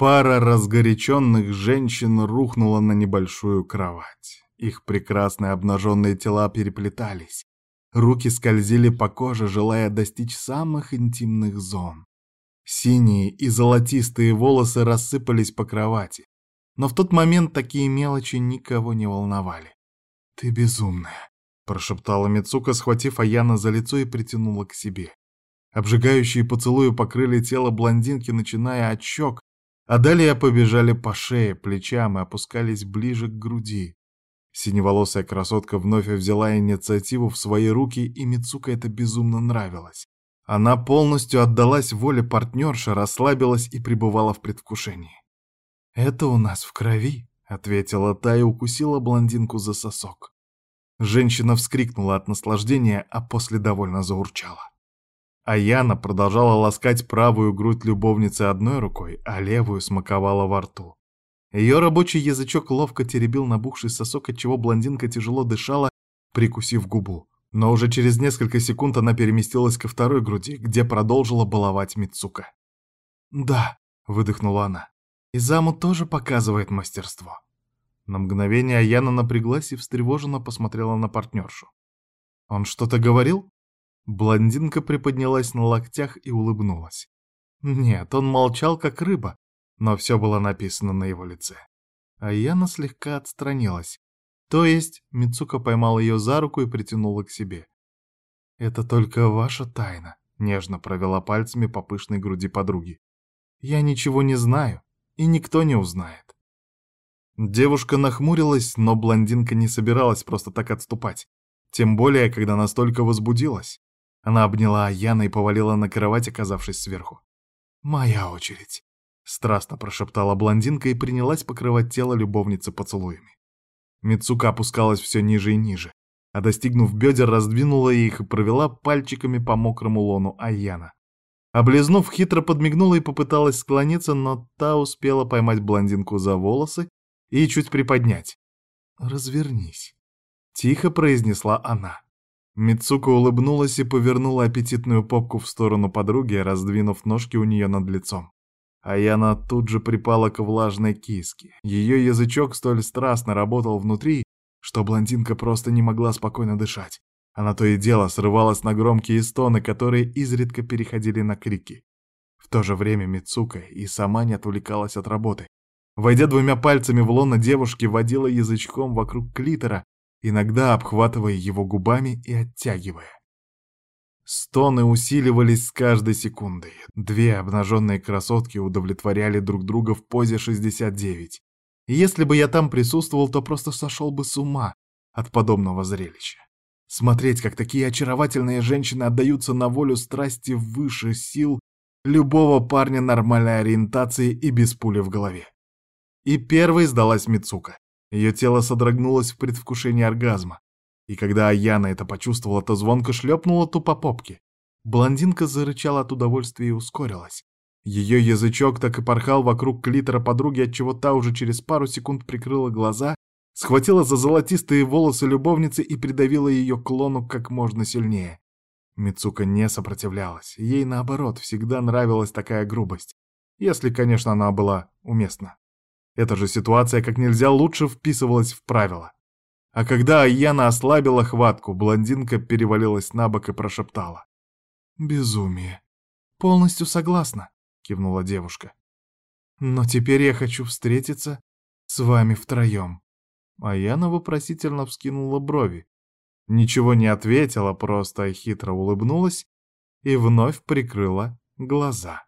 Пара разгоряченных женщин рухнула на небольшую кровать. Их прекрасные обнаженные тела переплетались. Руки скользили по коже, желая достичь самых интимных зон. Синие и золотистые волосы рассыпались по кровати. Но в тот момент такие мелочи никого не волновали. «Ты безумная», — прошептала Мицука, схватив Аяна за лицо и притянула к себе. Обжигающие поцелуи покрыли тело блондинки, начиная от щек, а далее побежали по шее, плечам и опускались ближе к груди. Синеволосая красотка вновь взяла инициативу в свои руки, и Мицука это безумно нравилось. Она полностью отдалась воле партнерши, расслабилась и пребывала в предвкушении. «Это у нас в крови», — ответила та и укусила блондинку за сосок. Женщина вскрикнула от наслаждения, а после довольно заурчала. А Яна продолжала ласкать правую грудь любовницы одной рукой, а левую смаковала во рту. Ее рабочий язычок ловко теребил набухший сосок, отчего блондинка тяжело дышала, прикусив губу. Но уже через несколько секунд она переместилась ко второй груди, где продолжила баловать Мицука. «Да», — выдохнула она, — «Изаму тоже показывает мастерство». На мгновение Аяна напряглась и встревоженно посмотрела на партнершу. «Он что-то говорил?» Блондинка приподнялась на локтях и улыбнулась. Нет, он молчал как рыба, но все было написано на его лице. А Яна слегка отстранилась. То есть Мицука поймал ее за руку и притянула к себе. «Это только ваша тайна», — нежно провела пальцами по пышной груди подруги. «Я ничего не знаю, и никто не узнает». Девушка нахмурилась, но блондинка не собиралась просто так отступать. Тем более, когда настолько возбудилась. Она обняла Аяна и повалила на кровать, оказавшись сверху. «Моя очередь», — страстно прошептала блондинка и принялась покрывать тело любовницы поцелуями. Мицука опускалась все ниже и ниже, а достигнув бедер, раздвинула их и провела пальчиками по мокрому лону Аяна. Облизнув, хитро подмигнула и попыталась склониться, но та успела поймать блондинку за волосы и чуть приподнять. «Развернись», — тихо произнесла она. Мицука улыбнулась и повернула аппетитную попку в сторону подруги, раздвинув ножки у нее над лицом. Аяна тут же припала к влажной киске. Ее язычок столь страстно работал внутри, что блондинка просто не могла спокойно дышать. Она то и дело срывалась на громкие стоны, которые изредка переходили на крики. В то же время Мицука и сама не отвлекалась от работы. Войдя двумя пальцами в лоно девушки, водила язычком вокруг клитора, иногда обхватывая его губами и оттягивая. Стоны усиливались с каждой секундой. Две обнаженные красотки удовлетворяли друг друга в позе 69. И если бы я там присутствовал, то просто сошел бы с ума от подобного зрелища. Смотреть, как такие очаровательные женщины отдаются на волю страсти выше сил любого парня нормальной ориентации и без пули в голове. И первой сдалась Мицука. Ее тело содрогнулось в предвкушении оргазма. И когда Аяна это почувствовала, то звонко шлепнула ту по попке. Блондинка зарычала от удовольствия и ускорилась. Ее язычок так и порхал вокруг клитора подруги, отчего та уже через пару секунд прикрыла глаза, схватила за золотистые волосы любовницы и придавила ее к лону как можно сильнее. Мицука не сопротивлялась. Ей, наоборот, всегда нравилась такая грубость. Если, конечно, она была уместна. Эта же ситуация как нельзя лучше вписывалась в правила. А когда Аяна ослабила хватку, блондинка перевалилась на бок и прошептала. «Безумие. Полностью согласна», — кивнула девушка. «Но теперь я хочу встретиться с вами втроем». Аяна вопросительно вскинула брови. Ничего не ответила, просто хитро улыбнулась и вновь прикрыла глаза.